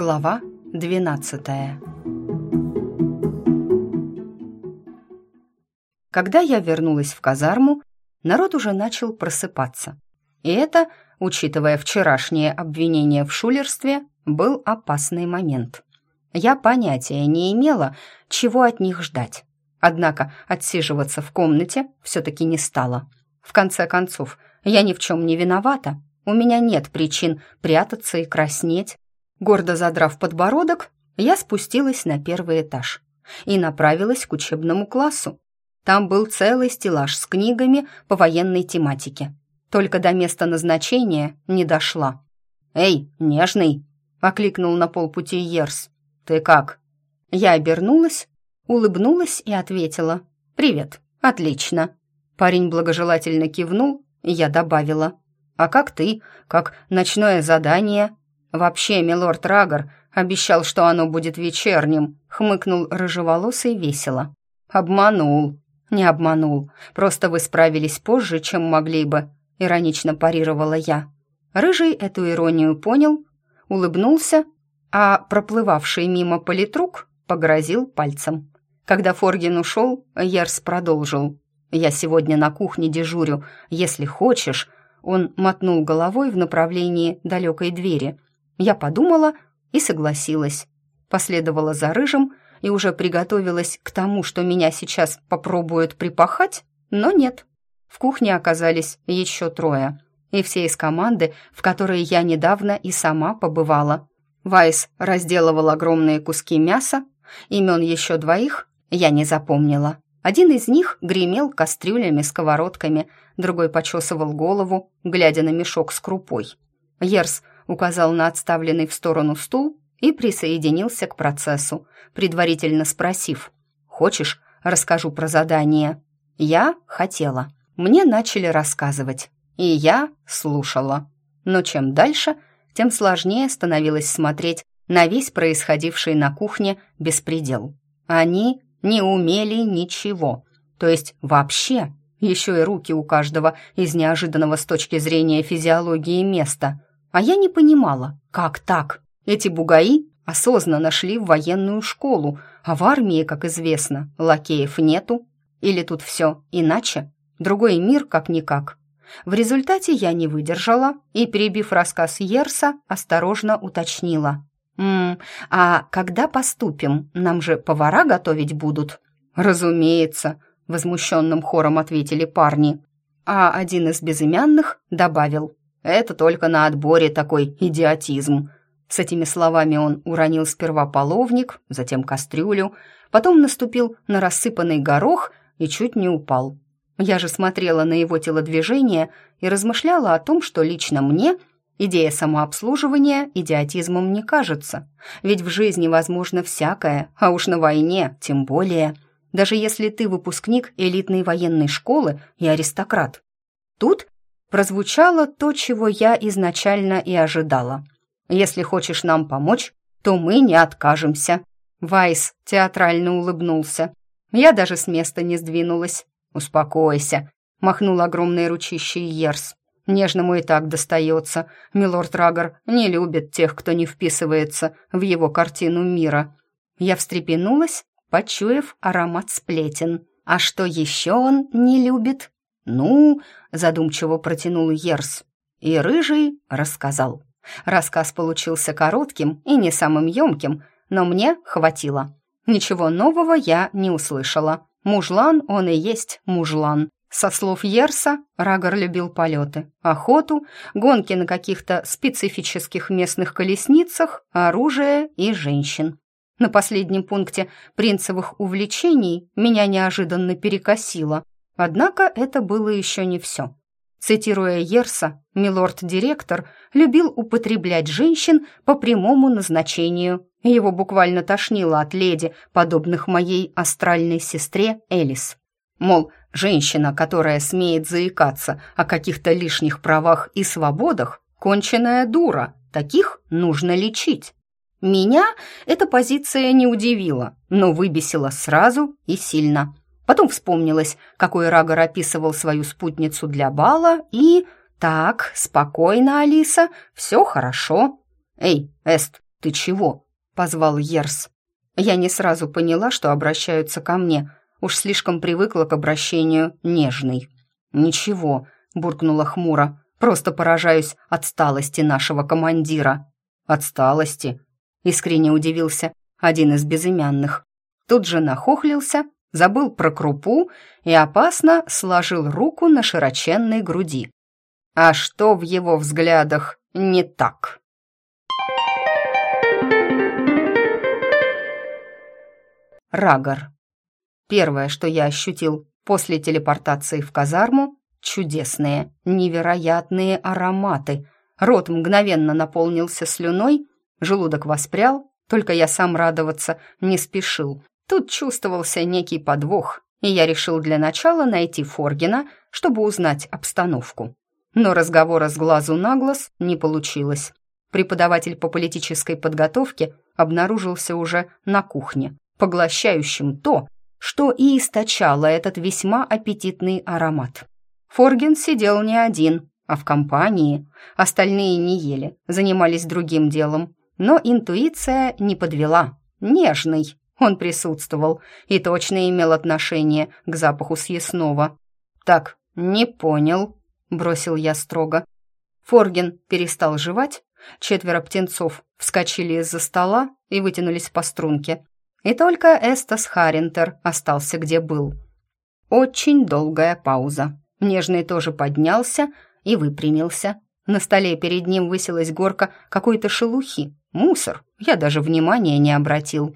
Глава 12 Когда я вернулась в казарму, народ уже начал просыпаться. И это, учитывая вчерашнее обвинение в шулерстве, был опасный момент. Я понятия не имела, чего от них ждать. Однако отсиживаться в комнате все-таки не стала. В конце концов, я ни в чем не виновата. У меня нет причин прятаться и краснеть. Гордо задрав подбородок, я спустилась на первый этаж и направилась к учебному классу. Там был целый стеллаж с книгами по военной тематике. Только до места назначения не дошла. «Эй, нежный!» — окликнул на полпути Ерс. «Ты как?» Я обернулась, улыбнулась и ответила. «Привет, отлично». Парень благожелательно кивнул, и я добавила. «А как ты? Как ночное задание?» «Вообще, милорд Рагор обещал, что оно будет вечерним», — хмыкнул рыжеволосый весело. «Обманул». «Не обманул. Просто вы справились позже, чем могли бы», — иронично парировала я. Рыжий эту иронию понял, улыбнулся, а проплывавший мимо политрук погрозил пальцем. Когда Форгин ушел, Ярс продолжил. «Я сегодня на кухне дежурю. Если хочешь...» Он мотнул головой в направлении далекой двери. Я подумала и согласилась. Последовала за рыжим и уже приготовилась к тому, что меня сейчас попробуют припахать, но нет. В кухне оказались еще трое, и все из команды, в которой я недавно и сама побывала. Вайс разделывал огромные куски мяса, имен еще двоих я не запомнила. Один из них гремел кастрюлями, сковородками, другой почесывал голову, глядя на мешок с крупой. Ерс указал на отставленный в сторону стул и присоединился к процессу, предварительно спросив «Хочешь, расскажу про задание?» Я хотела. Мне начали рассказывать, и я слушала. Но чем дальше, тем сложнее становилось смотреть на весь происходивший на кухне беспредел. Они не умели ничего, то есть вообще, еще и руки у каждого из неожиданного с точки зрения физиологии места – а я не понимала, как так? Эти бугаи осознанно шли в военную школу, а в армии, как известно, лакеев нету. Или тут все иначе? Другой мир как-никак. В результате я не выдержала и, перебив рассказ Ерса, осторожно уточнила. «М а когда поступим? Нам же повара готовить будут?» «Разумеется», — возмущенным хором ответили парни. А один из безымянных добавил. Это только на отборе такой идиотизм». С этими словами он уронил сперва половник, затем кастрюлю, потом наступил на рассыпанный горох и чуть не упал. Я же смотрела на его телодвижение и размышляла о том, что лично мне идея самообслуживания идиотизмом не кажется. Ведь в жизни возможно всякое, а уж на войне тем более. Даже если ты выпускник элитной военной школы и аристократ. Тут прозвучало то, чего я изначально и ожидала. «Если хочешь нам помочь, то мы не откажемся». Вайс театрально улыбнулся. Я даже с места не сдвинулась. «Успокойся», — махнул огромной ручищей Ерс. «Нежному и так достается. Милорд Рагор не любит тех, кто не вписывается в его картину мира». Я встрепенулась, почуяв аромат сплетен. «А что еще он не любит?» «Ну», — задумчиво протянул Ерс. И Рыжий рассказал. Рассказ получился коротким и не самым емким, но мне хватило. Ничего нового я не услышала. Мужлан он и есть мужлан. Со слов Ерса, Рагор любил полеты, охоту, гонки на каких-то специфических местных колесницах, оружие и женщин. На последнем пункте принцевых увлечений меня неожиданно перекосило. Однако это было еще не все. Цитируя Ерса, милорд-директор любил употреблять женщин по прямому назначению. Его буквально тошнило от леди, подобных моей астральной сестре Элис. Мол, женщина, которая смеет заикаться о каких-то лишних правах и свободах, конченая дура, таких нужно лечить. Меня эта позиция не удивила, но выбесила сразу и сильно. Потом вспомнилось, какой Рагор описывал свою спутницу для бала, и... «Так, спокойно, Алиса, все хорошо». «Эй, Эст, «Ты чего?» — позвал Ерс. Я не сразу поняла, что обращаются ко мне. Уж слишком привыкла к обращению нежный. «Ничего», — буркнула хмуро. «Просто поражаюсь отсталости нашего командира». «Отсталости?» — искренне удивился один из безымянных. Тут же нахохлился, забыл про крупу и опасно сложил руку на широченной груди. А что в его взглядах не так? Рагор. Первое, что я ощутил после телепортации в казарму — чудесные, невероятные ароматы. Рот мгновенно наполнился слюной, желудок воспрял, только я сам радоваться не спешил. Тут чувствовался некий подвох, и я решил для начала найти Форгина, чтобы узнать обстановку. Но разговора с глазу на глаз не получилось. Преподаватель по политической подготовке обнаружился уже на кухне, поглощающим то, что и источало этот весьма аппетитный аромат. Форген сидел не один, а в компании. Остальные не ели, занимались другим делом. Но интуиция не подвела. Нежный. Он присутствовал и точно имел отношение к запаху съестного. «Так, не понял», — бросил я строго. Форген перестал жевать, четверо птенцов вскочили из-за стола и вытянулись по струнке. И только Эстас Харинтер остался где был. Очень долгая пауза. Нежный тоже поднялся и выпрямился. На столе перед ним высилась горка какой-то шелухи. Мусор. Я даже внимания не обратил.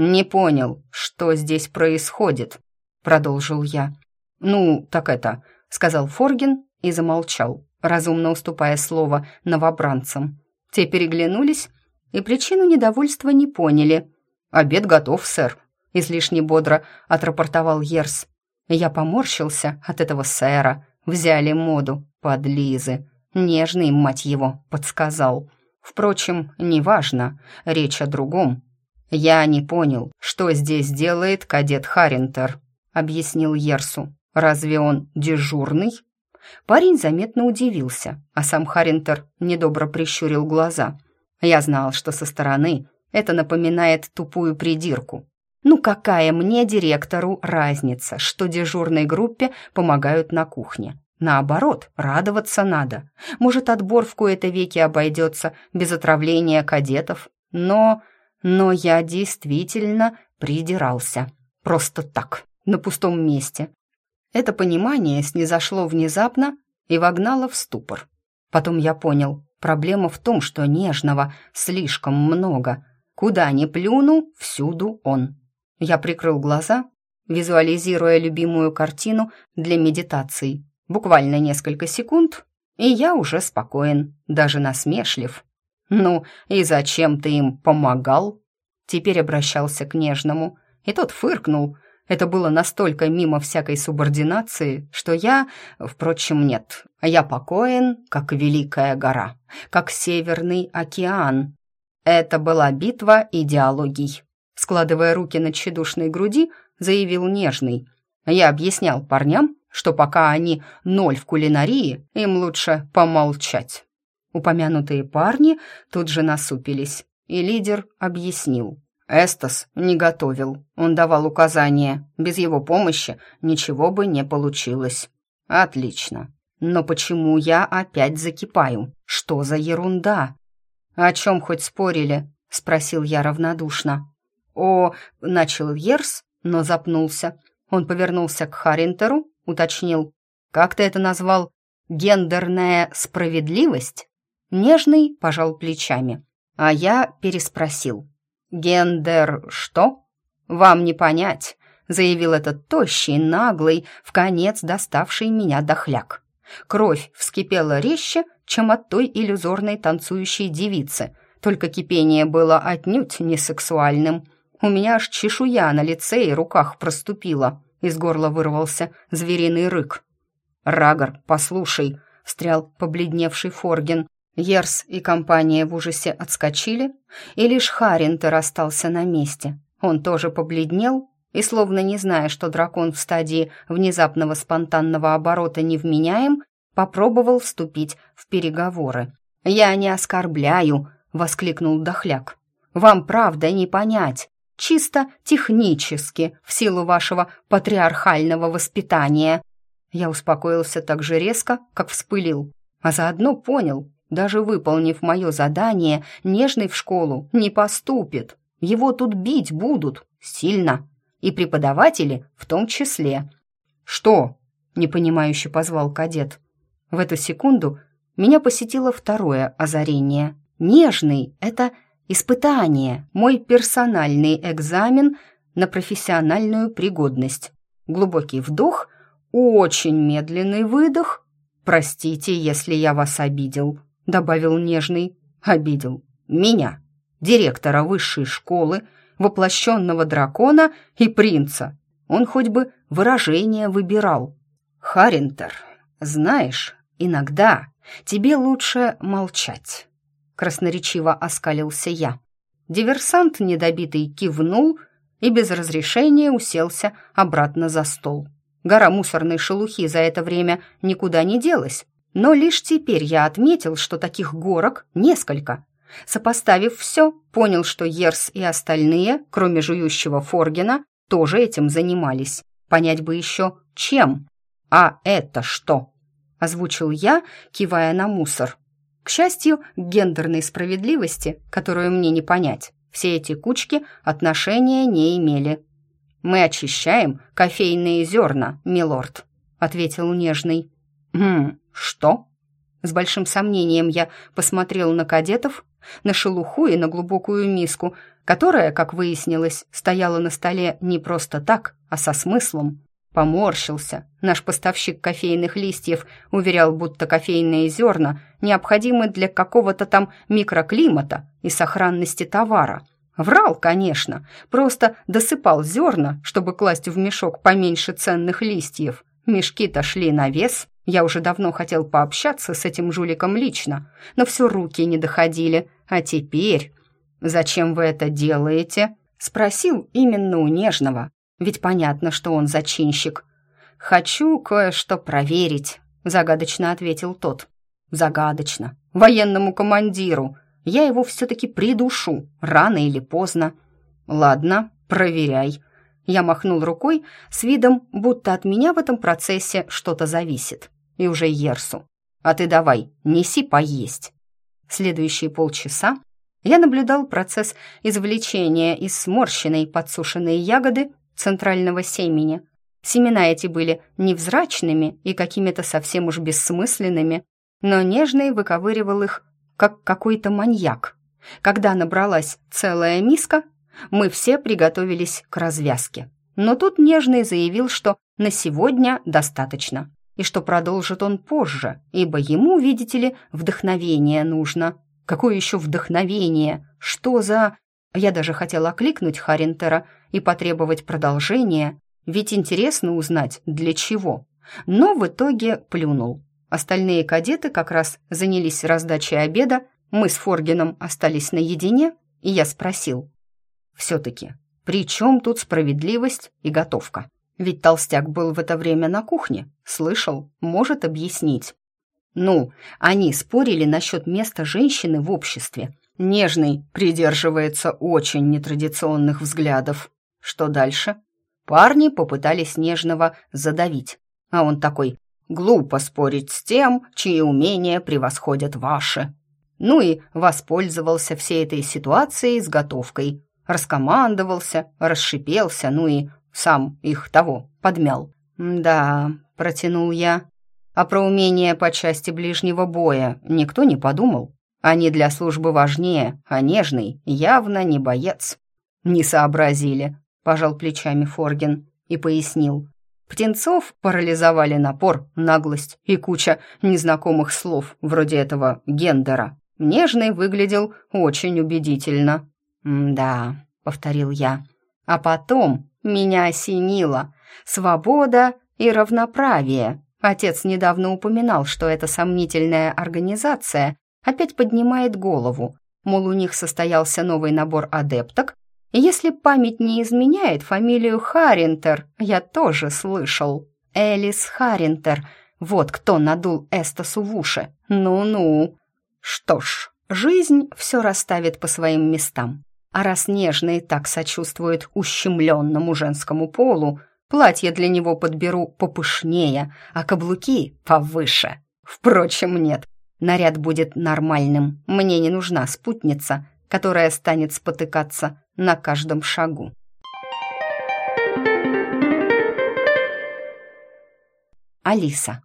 «Не понял, что здесь происходит», — продолжил я. «Ну, так это», — сказал Форгин и замолчал, разумно уступая слово новобранцам. Те переглянулись и причину недовольства не поняли — «Обед готов, сэр», — излишне бодро отрапортовал Ерс. Я поморщился от этого сэра. Взяли моду, подлизы. Нежный, мать его, подсказал. Впрочем, неважно, речь о другом. «Я не понял, что здесь делает кадет Харинтер», — объяснил Ерсу. «Разве он дежурный?» Парень заметно удивился, а сам Харинтер недобро прищурил глаза. Я знал, что со стороны это напоминает тупую придирку. Ну какая мне, директору, разница, что дежурной группе помогают на кухне? Наоборот, радоваться надо. Может, отбор в кои-то веки обойдется без отравления кадетов. Но... но я действительно придирался. Просто так, на пустом месте. Это понимание снизошло внезапно и вогнало в ступор. Потом я понял, проблема в том, что нежного слишком много, Куда ни плюну, всюду он. Я прикрыл глаза, визуализируя любимую картину для медитации. Буквально несколько секунд, и я уже спокоен, даже насмешлив. «Ну, и зачем ты им помогал?» Теперь обращался к нежному, и тот фыркнул. Это было настолько мимо всякой субординации, что я... Впрочем, нет. Я покоен, как Великая гора, как Северный океан, это была битва идеологий. Складывая руки на тщедушной груди, заявил Нежный. Я объяснял парням, что пока они ноль в кулинарии, им лучше помолчать. Упомянутые парни тут же насупились, и лидер объяснил. Эстас не готовил, он давал указания. Без его помощи ничего бы не получилось. Отлично. Но почему я опять закипаю? Что за ерунда? «О чем хоть спорили?» — спросил я равнодушно. «О...» — начал Ерс, но запнулся. Он повернулся к Харинтеру, уточнил. «Как ты это назвал? Гендерная справедливость?» Нежный пожал плечами, а я переспросил. «Гендер что?» «Вам не понять», — заявил этот тощий, наглый, в конец доставший меня дохляк. Кровь вскипела резче, чем от той иллюзорной танцующей девицы, только кипение было отнюдь не сексуальным. У меня аж чешуя на лице и руках проступила. Из горла вырвался звериный рык. «Рагор, послушай», — встрял побледневший Форген. Ерс и компания в ужасе отскочили, и лишь Харинтер остался на месте. Он тоже побледнел и, словно не зная, что дракон в стадии внезапного спонтанного оборота невменяем, попробовал вступить в переговоры. «Я не оскорбляю», — воскликнул Дохляк. Вам правда не понять. Чисто технически, в силу вашего патриархального воспитания». Я успокоился так же резко, как вспылил, а заодно понял, даже выполнив мое задание, нежный в школу не поступит. Его тут бить будут сильно, и преподаватели в том числе. «Что?» — непонимающе позвал кадет. В эту секунду меня посетило второе озарение. «Нежный — это испытание, мой персональный экзамен на профессиональную пригодность. Глубокий вдох, очень медленный выдох. Простите, если я вас обидел», — добавил нежный. «Обидел. Меня, директора высшей школы, воплощенного дракона и принца. Он хоть бы выражение выбирал. Харинтер, знаешь, иногда тебе лучше молчать. Красноречиво оскалился я. Диверсант недобитый кивнул и без разрешения уселся обратно за стол. Гора мусорной шелухи за это время никуда не делась, но лишь теперь я отметил, что таких горок несколько. Сопоставив все, понял, что Ерс и остальные, кроме жующего Форгена, тоже этим занимались. Понять бы еще, чем. «А это что?» — озвучил я, кивая на мусор. К счастью, гендерной справедливости, которую мне не понять, все эти кучки отношения не имели. «Мы очищаем кофейные зерна, милорд», — ответил нежный. «Хм, что?» С большим сомнением я посмотрел на кадетов, на шелуху и на глубокую миску, которая, как выяснилось, стояла на столе не просто так, а со смыслом. Поморщился. Наш поставщик кофейных листьев уверял, будто кофейные зерна необходимы для какого-то там микроклимата и сохранности товара. Врал, конечно, просто досыпал зерна, чтобы класть в мешок поменьше ценных листьев. Мешки-то шли на вес. Я уже давно хотел пообщаться с этим жуликом лично, но все руки не доходили. А теперь... «Зачем вы это делаете?» Спросил именно у Нежного, ведь понятно, что он зачинщик. «Хочу кое-что проверить», — загадочно ответил тот. «Загадочно. Военному командиру. Я его все-таки придушу, рано или поздно». «Ладно, проверяй», я махнул рукой с видом, будто от меня в этом процессе что-то зависит. И уже Ерсу. «А ты давай, неси поесть». Следующие полчаса я наблюдал процесс извлечения из сморщенной подсушенной ягоды центрального семени. Семена эти были невзрачными и какими-то совсем уж бессмысленными, но нежный выковыривал их, как какой-то маньяк. Когда набралась целая миска, мы все приготовились к развязке. Но тут Нежный заявил, что на сегодня достаточно, и что продолжит он позже, ибо ему, видите ли, вдохновение нужно. Какое еще вдохновение? Что за... Я даже хотела окликнуть Харинтера и потребовать продолжения, ведь интересно узнать, для чего. Но в итоге плюнул. Остальные кадеты как раз занялись раздачей обеда, мы с Форгином остались наедине, и я спросил, все-таки, при чем тут справедливость и готовка? Ведь толстяк был в это время на кухне, слышал, может объяснить. Ну, они спорили насчет места женщины в обществе. Нежный придерживается очень нетрадиционных взглядов. Что дальше? Парни попытались Нежного задавить. А он такой, глупо спорить с тем, чьи умения превосходят ваши. Ну и воспользовался всей этой ситуацией с готовкой раскомандовался, расшипелся, ну и сам их того подмял. «Да», — протянул я, — «а про умение по части ближнего боя никто не подумал. Они для службы важнее, а нежный явно не боец». «Не сообразили», — пожал плечами Форген и пояснил. Птенцов парализовали напор, наглость и куча незнакомых слов, вроде этого гендера. Нежный выглядел очень убедительно. «Да», — повторил я. А потом меня осенило. Свобода и равноправие. Отец недавно упоминал, что эта сомнительная организация опять поднимает голову. Мол, у них состоялся новый набор адепток, и если память не изменяет фамилию Харинтер, я тоже слышал. Элис Харинтер. Вот кто надул Эстасу в уши. Ну-ну. Что ж, жизнь все расставит по своим местам. А раз нежный так сочувствует ущемленному женскому полу, платье для него подберу попышнее, а каблуки повыше. Впрочем, нет, наряд будет нормальным. Мне не нужна спутница, которая станет спотыкаться на каждом шагу. Алиса.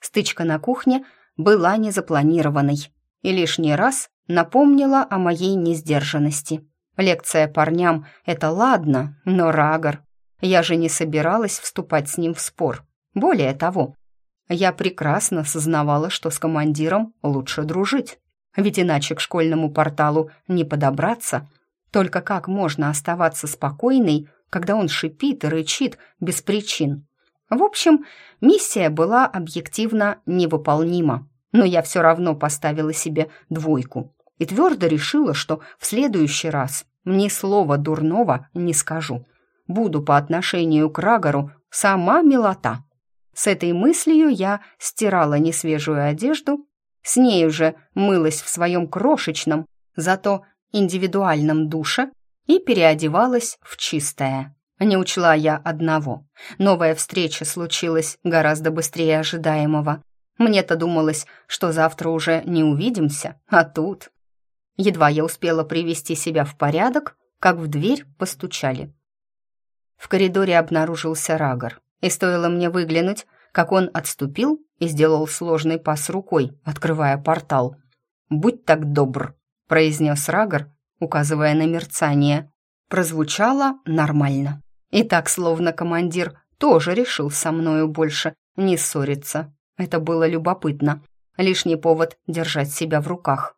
Стычка на кухне была незапланированной и лишний раз напомнила о моей несдержанности. Лекция парням — это ладно, но Рагор... Я же не собиралась вступать с ним в спор. Более того, я прекрасно сознавала, что с командиром лучше дружить. Ведь иначе к школьному порталу не подобраться. Только как можно оставаться спокойной, когда он шипит и рычит без причин? В общем, миссия была объективно невыполнима, но я все равно поставила себе двойку и твердо решила, что в следующий раз ни слова дурного не скажу. Буду по отношению к Рагору сама милота. С этой мыслью я стирала несвежую одежду, с ней уже мылась в своем крошечном, зато индивидуальном душе и переодевалась в чистое. Не учла я одного. Новая встреча случилась гораздо быстрее ожидаемого. Мне-то думалось, что завтра уже не увидимся, а тут... Едва я успела привести себя в порядок, как в дверь постучали. В коридоре обнаружился Рагор, и стоило мне выглянуть, как он отступил и сделал сложный пас рукой, открывая портал. «Будь так добр», — произнес Рагор, указывая на мерцание. Прозвучало нормально. И так, словно командир тоже решил со мною больше не ссориться. Это было любопытно. Лишний повод держать себя в руках.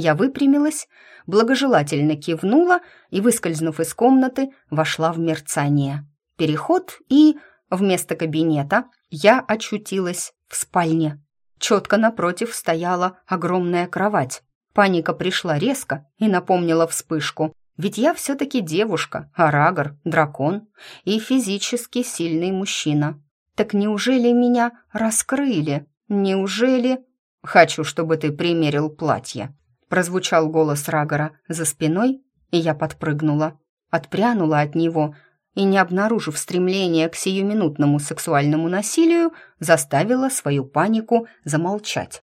Я выпрямилась, благожелательно кивнула и, выскользнув из комнаты, вошла в мерцание. Переход и... Вместо кабинета я очутилась в спальне. Четко напротив стояла огромная кровать. Паника пришла резко и напомнила вспышку. Ведь я все-таки девушка, а Рагор — дракон и физически сильный мужчина. Так неужели меня раскрыли? Неужели... «Хочу, чтобы ты примерил платье», — прозвучал голос Рагора за спиной, и я подпрыгнула. Отпрянула от него и, не обнаружив стремления к сиюминутному сексуальному насилию, заставила свою панику замолчать.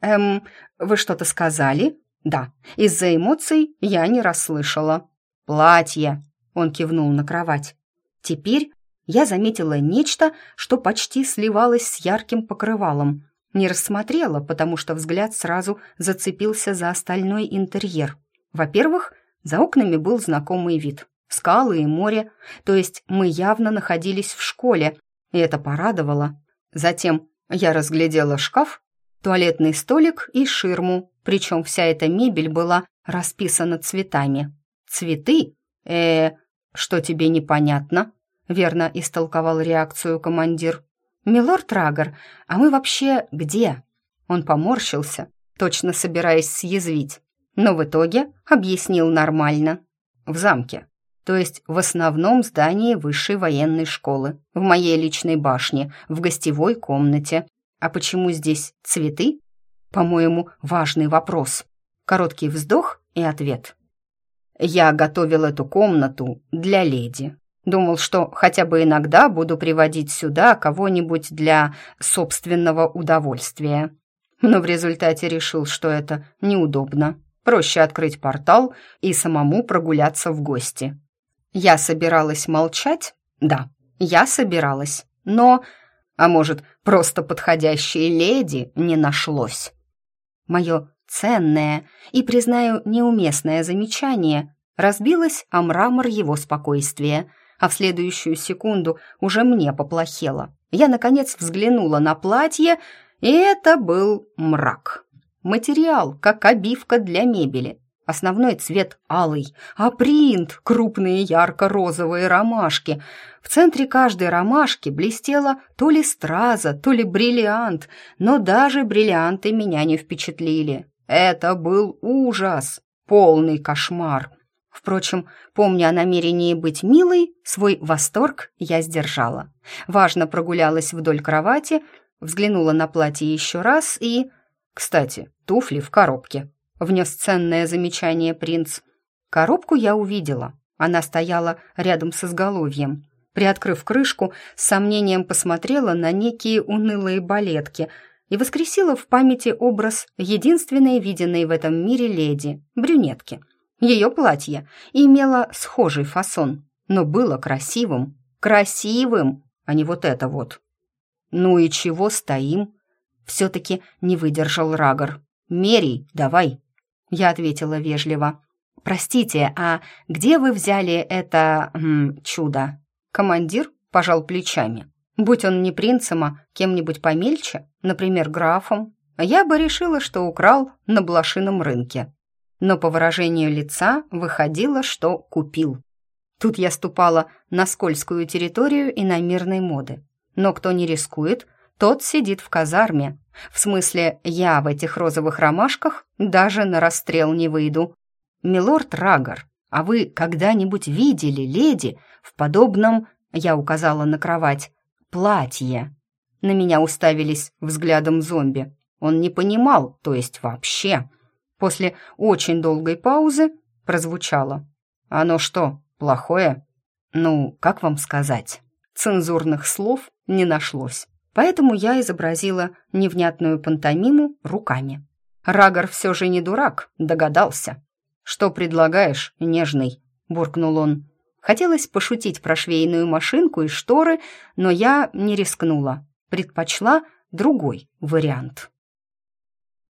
«Эм, вы что-то сказали?» Да, из-за эмоций я не расслышала. «Платье!» — он кивнул на кровать. Теперь я заметила нечто, что почти сливалось с ярким покрывалом. Не рассмотрела, потому что взгляд сразу зацепился за остальной интерьер. Во-первых, за окнами был знакомый вид. Скалы и море, то есть мы явно находились в школе, и это порадовало. Затем я разглядела шкаф, туалетный столик и ширму, причем вся эта мебель была расписана цветами. Цветы? э что тебе непонятно?» Верно истолковал реакцию командир. «Милорд Рагор, а мы вообще где?» Он поморщился, точно собираясь съязвить, но в итоге объяснил нормально. «В замке, то есть в основном здании высшей военной школы, в моей личной башне, в гостевой комнате. А почему здесь цветы? По-моему, важный вопрос. Короткий вздох и ответ. Я готовил эту комнату для леди. Думал, что хотя бы иногда буду приводить сюда кого-нибудь для собственного удовольствия. Но в результате решил, что это неудобно. Проще открыть портал и самому прогуляться в гости. Я собиралась молчать? Да, я собиралась. Но, а может, просто подходящей леди не нашлось. Мое ценное и, признаю, неуместное замечание разбилось о мрамор его спокойствия, а в следующую секунду уже мне поплохело. Я, наконец, взглянула на платье, и это был мрак. Материал, как обивка для мебели. Основной цвет алый, а принт — крупные ярко-розовые ромашки. В центре каждой ромашки блестела то ли страза, то ли бриллиант, но даже бриллианты меня не впечатлили. Это был ужас, полный кошмар. Впрочем, помня о намерении быть милой, свой восторг я сдержала. Важно прогулялась вдоль кровати, взглянула на платье еще раз и... Кстати, туфли в коробке внес ценное замечание принц. Коробку я увидела. Она стояла рядом с изголовьем. Приоткрыв крышку, с сомнением посмотрела на некие унылые балетки и воскресила в памяти образ единственной виденной в этом мире леди, брюнетки. Ее платье имело схожий фасон, но было красивым. Красивым, а не вот это вот. «Ну и чего стоим?» Все-таки не выдержал Рагор. «Мерей, давай!» Я ответила вежливо. «Простите, а где вы взяли это... М, чудо?» Командир пожал плечами. Будь он не принцем, а кем-нибудь помельче, например, графом, я бы решила, что украл на блошином рынке. Но по выражению лица выходило, что купил. Тут я ступала на скользкую территорию иномирной моды. Но кто не рискует, тот сидит в казарме. В смысле, я в этих розовых ромашках даже на расстрел не выйду. Милорд Рагор, а вы когда-нибудь видели леди в подобном, я указала на кровать, платье? На меня уставились взглядом зомби. Он не понимал, то есть вообще. После очень долгой паузы прозвучало. «Оно что, плохое?» «Ну, как вам сказать?» Цензурных слов не нашлось. Поэтому я изобразила невнятную пантомиму руками. Рагор все же не дурак, догадался. «Что предлагаешь, нежный?» — буркнул он. Хотелось пошутить про швейную машинку и шторы, но я не рискнула. Предпочла другой вариант.